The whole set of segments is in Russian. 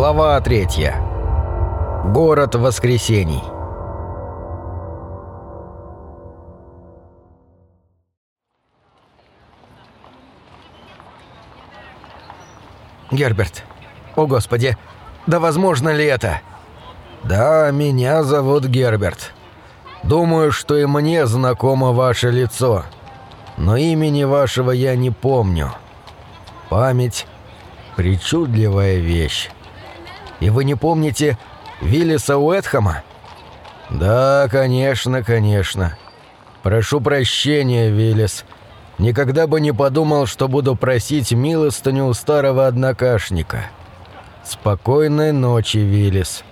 Глава третья. Город воскресений. Герберт. О, Господи. Да возможно ли это? Да, меня зовут Герберт. Думаю, что и мне знакомо ваше лицо. Но имени вашего я не помню. Память — причудливая вещь. И вы не помните Виллиса Уэтхэма? Да, конечно, конечно. Прошу прощения, Виллис. Никогда бы не подумал, что буду просить милостыню у старого однокашника. Спокойной ночи, Виллис.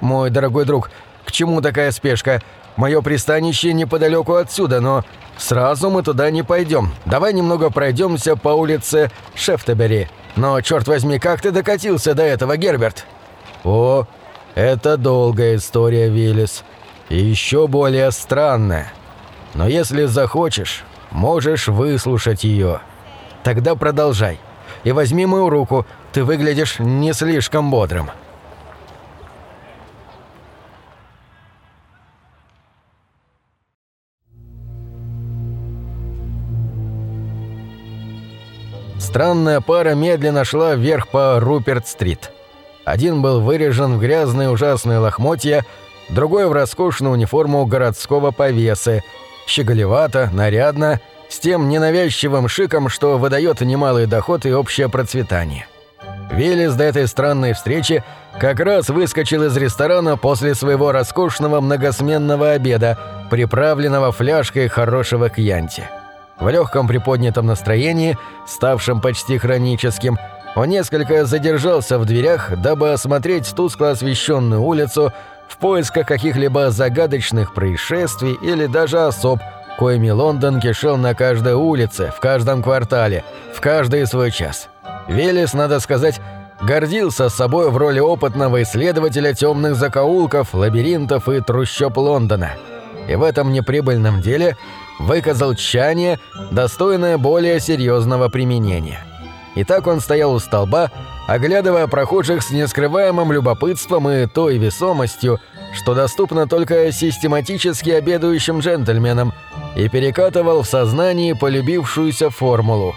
Мой дорогой друг, к чему такая спешка? Мое пристанище неподалеку отсюда, но сразу мы туда не пойдем. Давай немного пройдемся по улице Шефтебери. Но, черт возьми, как ты докатился до этого, Герберт?» «О, это долгая история, Виллис. И еще более странная. Но если захочешь, можешь выслушать ее». «Тогда продолжай. И возьми мою руку, ты выглядишь не слишком бодрым». Странная пара медленно шла вверх по Руперт-стрит. Один был вырежен в грязные ужасные лохмотья, другой в роскошную униформу городского повесы, щеголевато, нарядно, с тем ненавязчивым шиком, что выдает немалый доход и общее процветание. Велес до этой странной встречи как раз выскочил из ресторана после своего роскошного многосменного обеда, приправленного фляжкой хорошего кьянти. В легком приподнятом настроении, ставшем почти хроническим, он несколько задержался в дверях, дабы осмотреть тускло освещенную улицу в поисках каких-либо загадочных происшествий или даже особ, коими Лондон кишел на каждой улице, в каждом квартале, в каждый свой час. Велес, надо сказать, гордился собой в роли опытного исследователя темных закоулков, лабиринтов и трущоб Лондона. И в этом неприбыльном деле – выказал тщание, достойное более серьезного применения. И так он стоял у столба, оглядывая прохожих с нескрываемым любопытством и той весомостью, что доступно только систематически обедающим джентльменам, и перекатывал в сознании полюбившуюся формулу.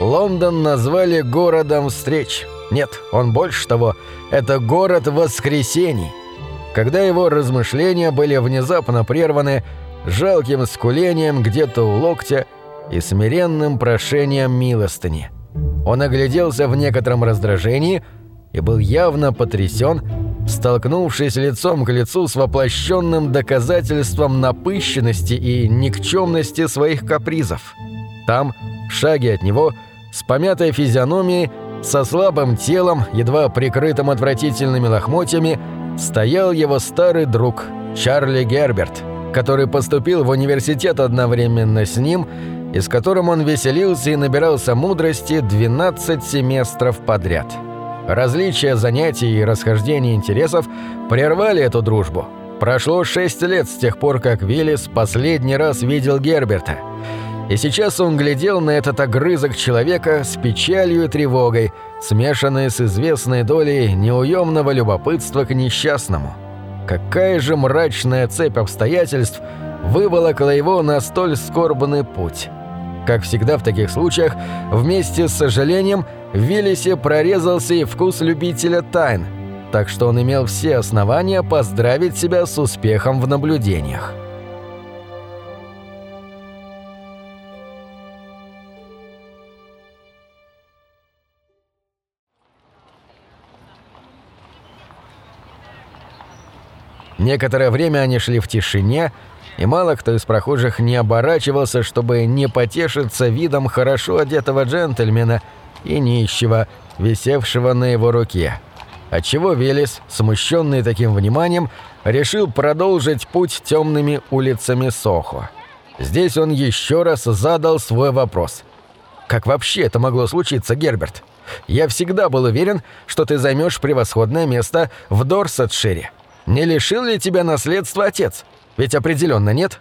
Лондон назвали городом встреч. Нет, он больше того, это город воскресений. Когда его размышления были внезапно прерваны жалким скулением где-то у локтя и смиренным прошением милостыни. Он огляделся в некотором раздражении и был явно потрясен, столкнувшись лицом к лицу с воплощенным доказательством напыщенности и никчемности своих капризов. Там, в шаге от него, с помятой физиономией, со слабым телом, едва прикрытым отвратительными лохмотьями, стоял его старый друг Чарли Герберт – который поступил в университет одновременно с ним и с которым он веселился и набирался мудрости 12 семестров подряд. Различия занятий и расхождения интересов прервали эту дружбу. Прошло шесть лет с тех пор, как Виллис последний раз видел Герберта. И сейчас он глядел на этот огрызок человека с печалью и тревогой, смешанной с известной долей неуемного любопытства к несчастному. Какая же мрачная цепь обстоятельств выволокла его на столь скорбный путь. Как всегда в таких случаях, вместе с сожалением в Виллисе прорезался и вкус любителя тайн, так что он имел все основания поздравить себя с успехом в наблюдениях. Некоторое время они шли в тишине, и мало кто из прохожих не оборачивался, чтобы не потешиться видом хорошо одетого джентльмена и нищего, висевшего на его руке. Отчего Велес, смущенный таким вниманием, решил продолжить путь темными улицами Сохо. Здесь он еще раз задал свой вопрос. «Как вообще это могло случиться, Герберт? Я всегда был уверен, что ты займешь превосходное место в Дорсетшире. Не лишил ли тебя наследства отец? Ведь определенно нет?»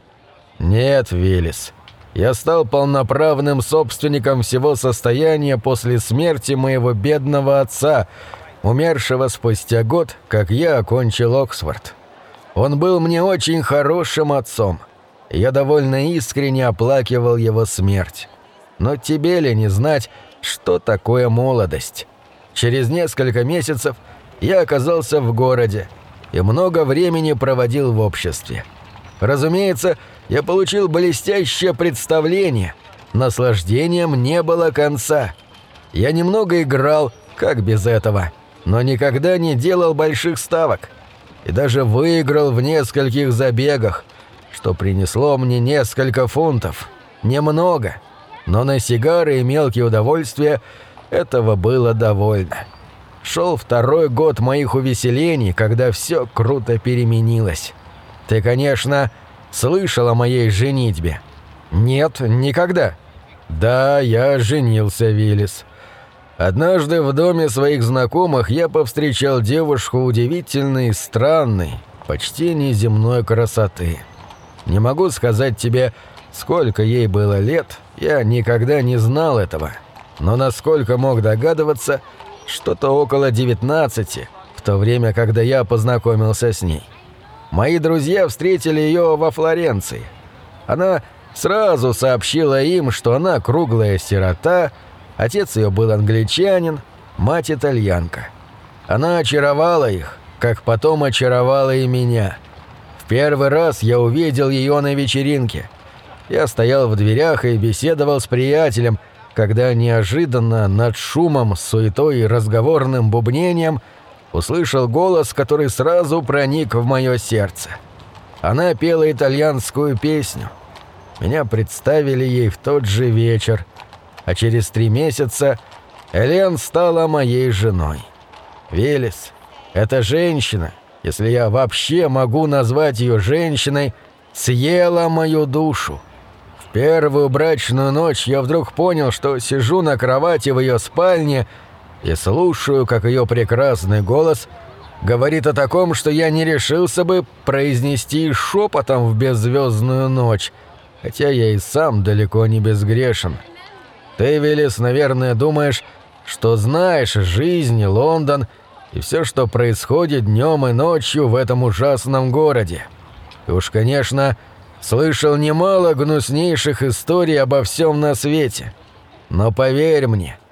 «Нет, Виллис. Я стал полноправным собственником всего состояния после смерти моего бедного отца, умершего спустя год, как я окончил Оксфорд. Он был мне очень хорошим отцом. Я довольно искренне оплакивал его смерть. Но тебе ли не знать, что такое молодость? Через несколько месяцев я оказался в городе и много времени проводил в обществе. Разумеется, я получил блестящее представление. Наслаждением не было конца. Я немного играл, как без этого, но никогда не делал больших ставок. И даже выиграл в нескольких забегах, что принесло мне несколько фунтов. Немного, но на сигары и мелкие удовольствия этого было довольно. Шел второй год моих увеселений, когда все круто переменилось. Ты, конечно, слышал о моей женитьбе? Нет, никогда. Да, я женился, Виллис. Однажды в доме своих знакомых я повстречал девушку удивительной, странной, почти неземной красоты. Не могу сказать тебе, сколько ей было лет, я никогда не знал этого. Но насколько мог догадываться, что-то около 19, в то время, когда я познакомился с ней. Мои друзья встретили ее во Флоренции. Она сразу сообщила им, что она круглая сирота, отец ее был англичанин, мать итальянка. Она очаровала их, как потом очаровала и меня. В первый раз я увидел ее на вечеринке. Я стоял в дверях и беседовал с приятелем, когда неожиданно над шумом, суетой и разговорным бубнением – услышал голос, который сразу проник в мое сердце. Она пела итальянскую песню. Меня представили ей в тот же вечер, а через три месяца Элен стала моей женой. Велес, эта женщина, если я вообще могу назвать ее женщиной, съела мою душу. В первую брачную ночь я вдруг понял, что сижу на кровати в ее спальне слушаю, как ее прекрасный голос говорит о таком, что я не решился бы произнести шепотом в беззвездную ночь, хотя я и сам далеко не безгрешен. Ты, Велес, наверное, думаешь, что знаешь жизнь, Лондон и все, что происходит днем и ночью в этом ужасном городе. И уж, конечно, слышал немало гнуснейших историй обо всем на свете. Но поверь мне, —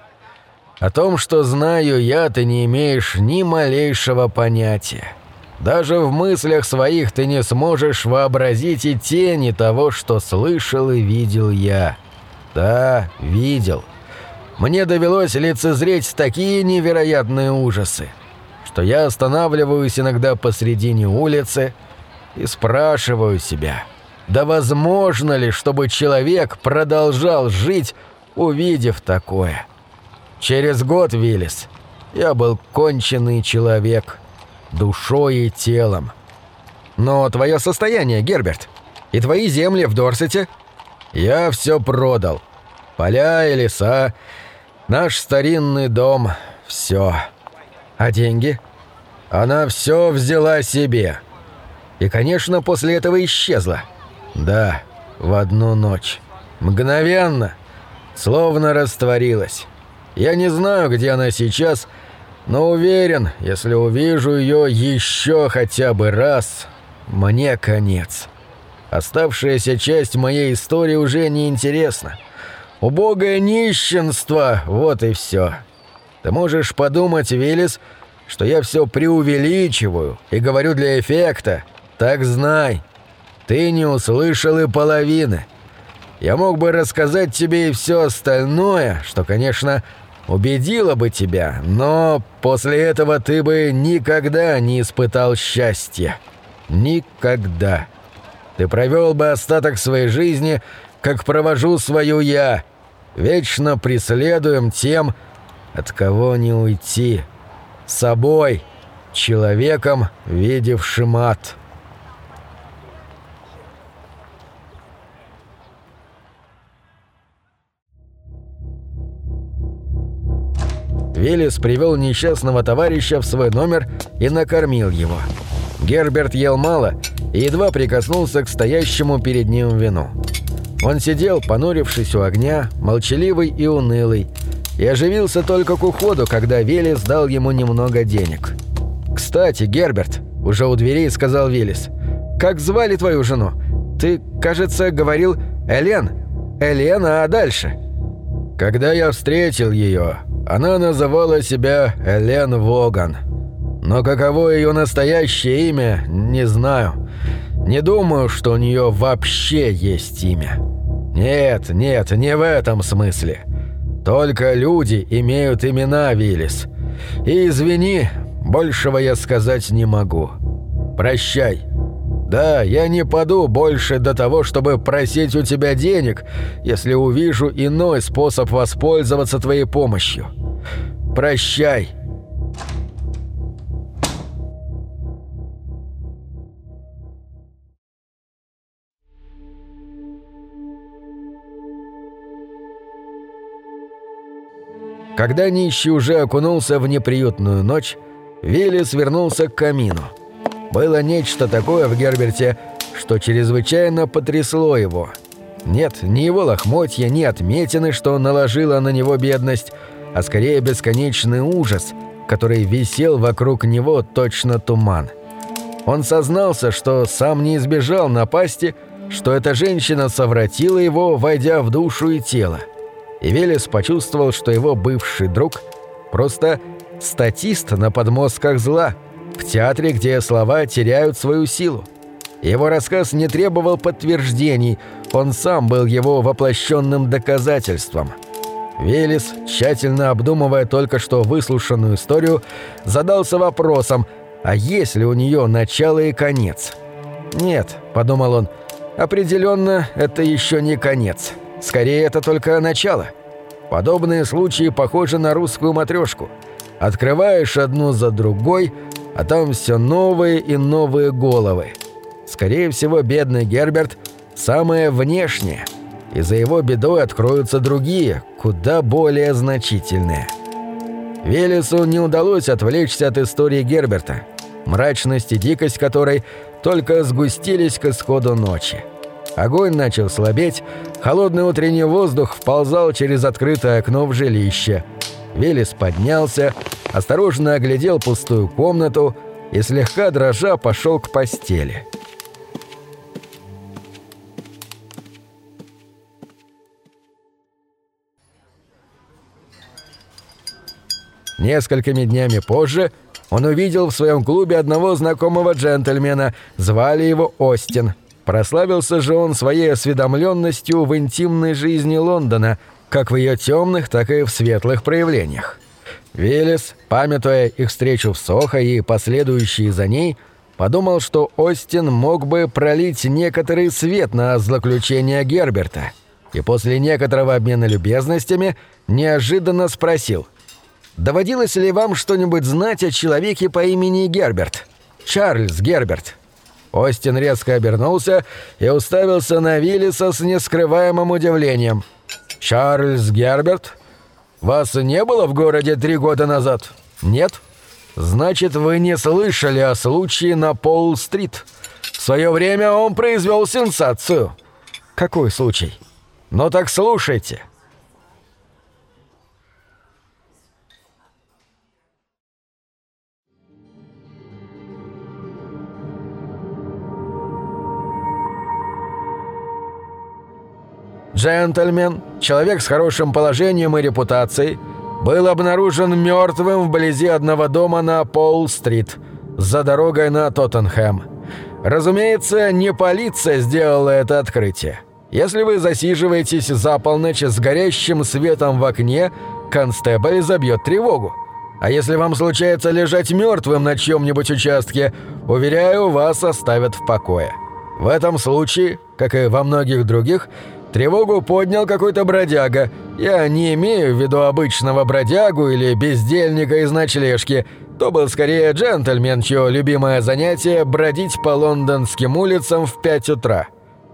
о том, что знаю я, ты не имеешь ни малейшего понятия. Даже в мыслях своих ты не сможешь вообразить и тени того, что слышал и видел я. Да, видел. Мне довелось лицезреть такие невероятные ужасы, что я останавливаюсь иногда посредине улицы и спрашиваю себя, да возможно ли, чтобы человек продолжал жить, увидев такое?» Через год, Виллис, я был конченый человек, душой и телом. Но твое состояние, Герберт, и твои земли в Дорсете? Я все продал. Поля и леса, наш старинный дом, все. А деньги? Она все взяла себе. И, конечно, после этого исчезла. Да, в одну ночь. Мгновенно, словно растворилась. Я не знаю, где она сейчас, но уверен, если увижу ее еще хотя бы раз, мне конец. Оставшаяся часть моей истории уже не интересна. Убогое нищенство, вот и все. Ты можешь подумать, Виллис, что я все преувеличиваю и говорю для эффекта. Так знай, ты не услышал и половины. Я мог бы рассказать тебе и все остальное, что, конечно, убедила бы тебя, но после этого ты бы никогда не испытал счастья. Никогда. Ты провел бы остаток своей жизни, как провожу свою я, вечно преследуем тем, от кого не уйти. Собой, человеком, видевшим ад». Велес привел несчастного товарища в свой номер и накормил его. Герберт ел мало и едва прикоснулся к стоящему перед ним вину. Он сидел, понурившись у огня, молчаливый и унылый, и оживился только к уходу, когда Велес дал ему немного денег. «Кстати, Герберт», — уже у дверей сказал Велес, — «как звали твою жену? Ты, кажется, говорил Элен. Элен, а дальше?» «Когда я встретил ее, она называла себя Элен Воган. Но каково ее настоящее имя, не знаю. Не думаю, что у нее вообще есть имя. Нет, нет, не в этом смысле. Только люди имеют имена, Виллис. И извини, большего я сказать не могу. Прощай. Да, я не паду больше до того, чтобы просить у тебя денег, если увижу иной способ воспользоваться твоей помощью. Прощай. Когда нищий уже окунулся в неприютную ночь, Вилли свернулся к камину. Было нечто такое в Герберте, что чрезвычайно потрясло его. Нет, ни его лохмотья, ни отметины, что наложила на него бедность, а скорее бесконечный ужас, который висел вокруг него точно туман. Он сознался, что сам не избежал напасти, что эта женщина совратила его, войдя в душу и тело и Велес почувствовал, что его бывший друг просто статист на подмостках зла, в театре, где слова теряют свою силу. Его рассказ не требовал подтверждений, он сам был его воплощенным доказательством. Велес, тщательно обдумывая только что выслушанную историю, задался вопросом, а есть ли у нее начало и конец? «Нет», — подумал он, — «определенно это еще не конец». Скорее, это только начало. Подобные случаи похожи на русскую матрешку. Открываешь одну за другой, а там все новые и новые головы. Скорее всего, бедный Герберт – самое внешнее, и за его бедой откроются другие, куда более значительные. Велесу не удалось отвлечься от истории Герберта, мрачность и дикость которой только сгустились к исходу ночи. Огонь начал слабеть, холодный утренний воздух вползал через открытое окно в жилище. Велес поднялся, осторожно оглядел пустую комнату и слегка дрожа пошел к постели. Несколькими днями позже он увидел в своем клубе одного знакомого джентльмена, звали его Остин – Прославился же он своей осведомленностью в интимной жизни Лондона, как в ее темных, так и в светлых проявлениях. Велес, памятуя их встречу в Сохо и последующие за ней, подумал, что Остин мог бы пролить некоторый свет на злоключение Герберта, и после некоторого обмена любезностями неожиданно спросил «Доводилось ли вам что-нибудь знать о человеке по имени Герберт? Чарльз Герберт?» Остин резко обернулся и уставился на Виллиса с нескрываемым удивлением. «Чарльз Герберт? Вас не было в городе три года назад? Нет? Значит, вы не слышали о случае на Пол-стрит. В свое время он произвел сенсацию». «Какой случай?» «Ну так слушайте». Джентльмен, человек с хорошим положением и репутацией, был обнаружен мертвым вблизи одного дома на Пол-стрит, за дорогой на Тоттенхэм. Разумеется, не полиция сделала это открытие. Если вы засиживаетесь за полночь с горящим светом в окне, констебль забьет тревогу. А если вам случается лежать мертвым на чьем-нибудь участке, уверяю, вас оставят в покое. В этом случае, как и во многих других, Тревогу поднял какой-то бродяга. Я не имею в виду обычного бродягу или бездельника из ночлежки. То был скорее джентльмен, чье любимое занятие – бродить по лондонским улицам в 5 утра.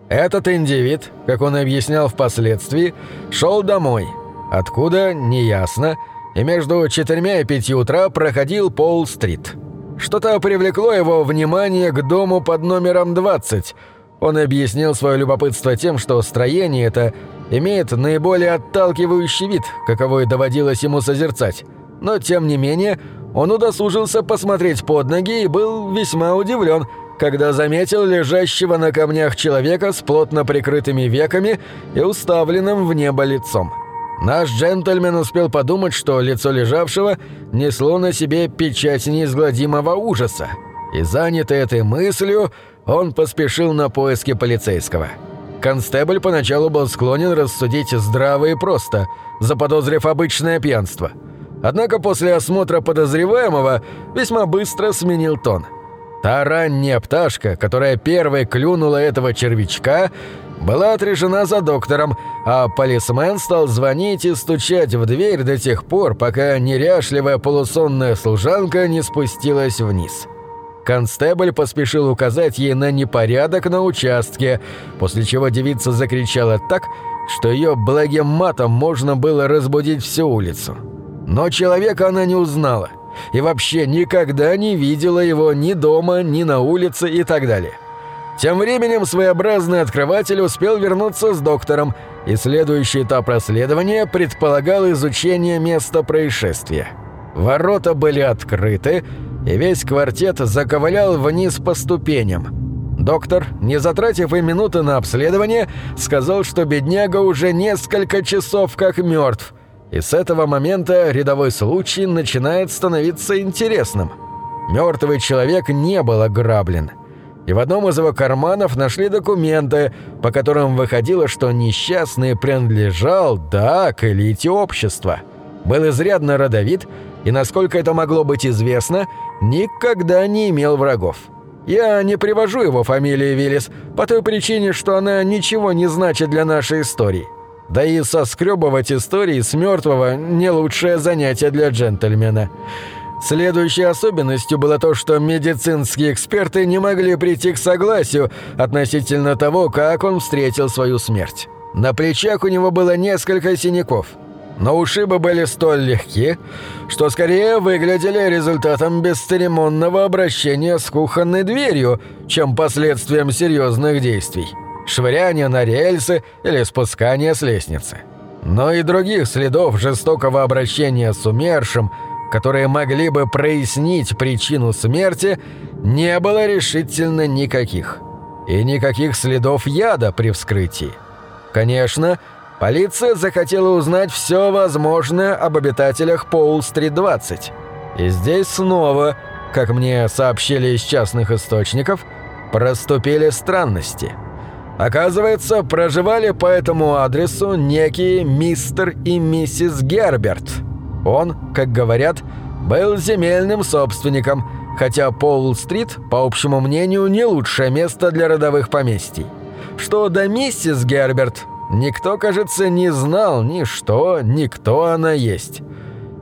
Этот индивид, как он объяснял впоследствии, шел домой. Откуда – неясно. И между четырьмя и пяти утра проходил Пол-стрит. Что-то привлекло его внимание к дому под номером 20 – Он объяснил свое любопытство тем, что строение это имеет наиболее отталкивающий вид, каковой доводилось ему созерцать. Но, тем не менее, он удосужился посмотреть под ноги и был весьма удивлен, когда заметил лежащего на камнях человека с плотно прикрытыми веками и уставленным в небо лицом. Наш джентльмен успел подумать, что лицо лежавшего несло на себе печать неизгладимого ужаса, и, занятый этой мыслью, он поспешил на поиски полицейского. Констебль поначалу был склонен рассудить здраво и просто, заподозрив обычное пьянство. Однако после осмотра подозреваемого весьма быстро сменил тон. Та ранняя пташка, которая первой клюнула этого червячка, была отрежена за доктором, а полисмен стал звонить и стучать в дверь до тех пор, пока неряшливая полусонная служанка не спустилась вниз. Констебль поспешил указать ей на непорядок на участке, после чего девица закричала так, что ее благим матом можно было разбудить всю улицу. Но человека она не узнала и вообще никогда не видела его ни дома, ни на улице и так далее. Тем временем своеобразный открыватель успел вернуться с доктором, и следующий этап расследования предполагал изучение места происшествия. Ворота были открыты, и весь квартет заковылял вниз по ступеням. Доктор, не затратив и минуты на обследование, сказал, что бедняга уже несколько часов как мертв, и с этого момента рядовой случай начинает становиться интересным. Мертвый человек не был ограблен, и в одном из его карманов нашли документы, по которым выходило, что несчастный принадлежал, да, к элите общества. Был изрядно родовит и, насколько это могло быть известно, никогда не имел врагов. Я не привожу его фамилии Виллис по той причине, что она ничего не значит для нашей истории. Да и соскребывать истории с мертвого не лучшее занятие для джентльмена. Следующей особенностью было то, что медицинские эксперты не могли прийти к согласию относительно того, как он встретил свою смерть. На плечах у него было несколько синяков – но ушибы были столь легки, что скорее выглядели результатом бесцеремонного обращения с кухонной дверью, чем последствием серьезных действий. Швыряние на рельсы или спускание с лестницы. Но и других следов жестокого обращения с умершим, которые могли бы прояснить причину смерти, не было решительно никаких. И никаких следов яда при вскрытии. Конечно, Полиция захотела узнать все возможное об обитателях Поул-стрит-20. И здесь снова, как мне сообщили из частных источников, проступили странности. Оказывается, проживали по этому адресу некие мистер и миссис Герберт. Он, как говорят, был земельным собственником, хотя Поул-стрит, по общему мнению, не лучшее место для родовых поместий. Что до миссис Герберт, Никто, кажется, не знал ни что, ни кто она есть.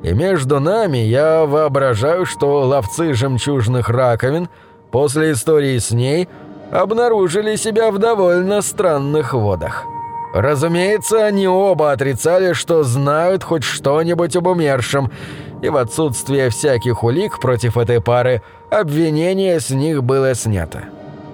И между нами я воображаю, что ловцы жемчужных раковин после истории с ней обнаружили себя в довольно странных водах. Разумеется, они оба отрицали, что знают хоть что-нибудь об умершем, и в отсутствие всяких улик против этой пары обвинение с них было снято.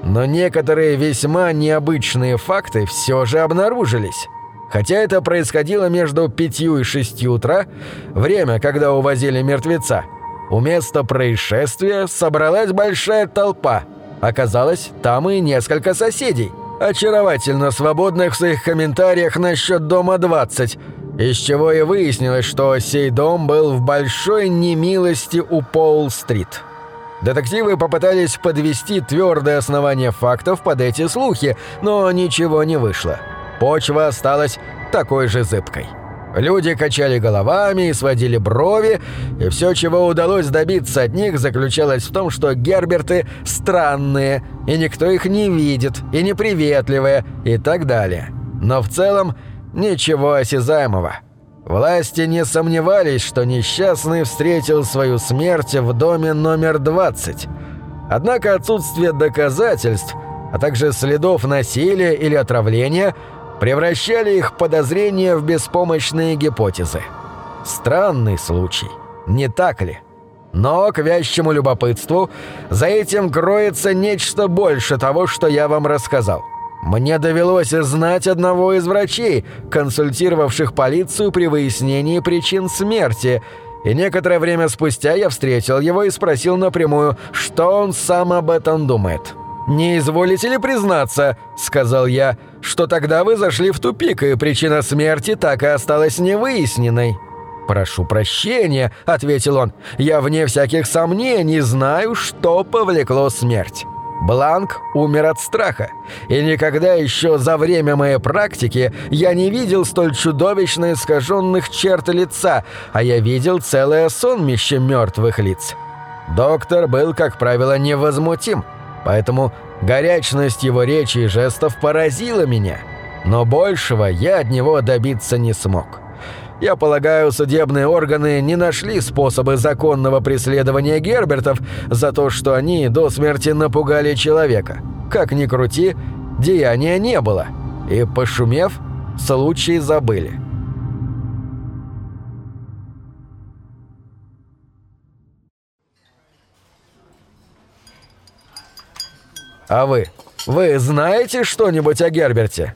Но некоторые весьма необычные факты все же обнаружились. Хотя это происходило между пятью и шестью утра, время, когда увозили мертвеца, у места происшествия собралась большая толпа. Оказалось, там и несколько соседей, очаровательно свободных в своих комментариях насчет дома 20, из чего и выяснилось, что сей дом был в большой немилости у Поул-стрит. Детективы попытались подвести твердое основание фактов под эти слухи, но ничего не вышло. Почва осталась такой же зыбкой. Люди качали головами и сводили брови, и все, чего удалось добиться от них, заключалось в том, что Герберты странные, и никто их не видит, и неприветливые, и так далее. Но в целом ничего осязаемого. Власти не сомневались, что несчастный встретил свою смерть в доме номер 20. Однако отсутствие доказательств, а также следов насилия или отравления превращали их подозрения в беспомощные гипотезы. Странный случай, не так ли? Но, к вящему любопытству, за этим кроется нечто больше того, что я вам рассказал. Мне довелось знать одного из врачей, консультировавших полицию при выяснении причин смерти, и некоторое время спустя я встретил его и спросил напрямую, что он сам об этом думает. «Не изволите ли признаться, — сказал я, — что тогда вы зашли в тупик, и причина смерти так и осталась невыясненной?» «Прошу прощения», — ответил он, — «я вне всяких сомнений знаю, что повлекло смерть». Бланк умер от страха, и никогда еще за время моей практики я не видел столь чудовищно искаженных черт лица, а я видел целое сонмище мертвых лиц. Доктор был, как правило, невозмутим, поэтому горячность его речи и жестов поразила меня, но большего я от него добиться не смог. Я полагаю, судебные органы не нашли способы законного преследования Гербертов за то, что они до смерти напугали человека. Как ни крути, деяния не было. И, пошумев, случай забыли. «А вы? Вы знаете что-нибудь о Герберте?»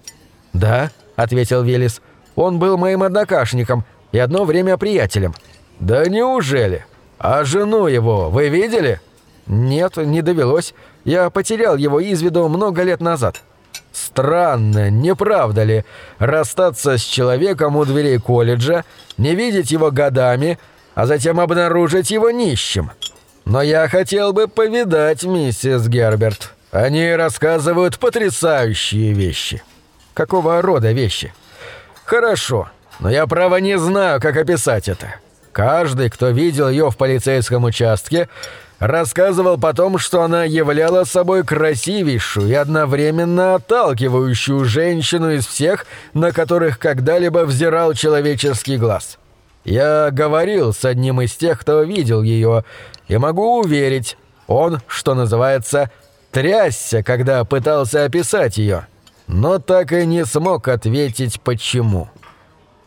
«Да», — ответил Виллис. Он был моим однокашником и одно время приятелем». «Да неужели? А жену его вы видели?» «Нет, не довелось. Я потерял его из виду много лет назад». «Странно, не правда ли? Расстаться с человеком у дверей колледжа, не видеть его годами, а затем обнаружить его нищим. Но я хотел бы повидать миссис Герберт. Они рассказывают потрясающие вещи». «Какого рода вещи?» Хорошо, но я право не знаю, как описать это. Каждый, кто видел ее в полицейском участке, рассказывал потом, что она являла собой красивейшую и одновременно отталкивающую женщину из всех, на которых когда-либо взирал человеческий глаз. Я говорил с одним из тех, кто видел ее, и могу уверить, он, что называется, трясся, когда пытался описать ее но так и не смог ответить почему.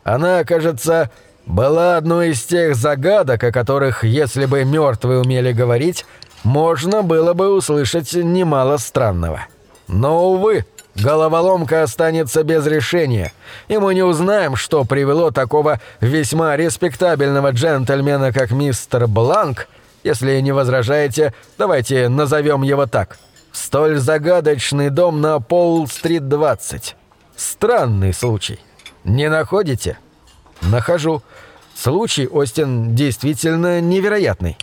Она, кажется, была одной из тех загадок, о которых, если бы мертвые умели говорить, можно было бы услышать немало странного. Но, увы, головоломка останется без решения, и мы не узнаем, что привело такого весьма респектабельного джентльмена, как мистер Бланк, если не возражаете, давайте назовем его так – Столь загадочный дом на Пол-стрит 20. Странный случай. Не находите? Нахожу. Случай, Остин, действительно невероятный.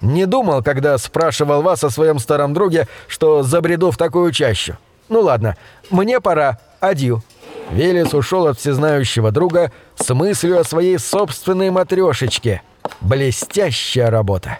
Не думал, когда спрашивал вас о своем старом друге, что забреду в такую чащу. Ну ладно, мне пора. Адью. Велес ушел от всезнающего друга с мыслью о своей собственной матрешечке. Блестящая работа.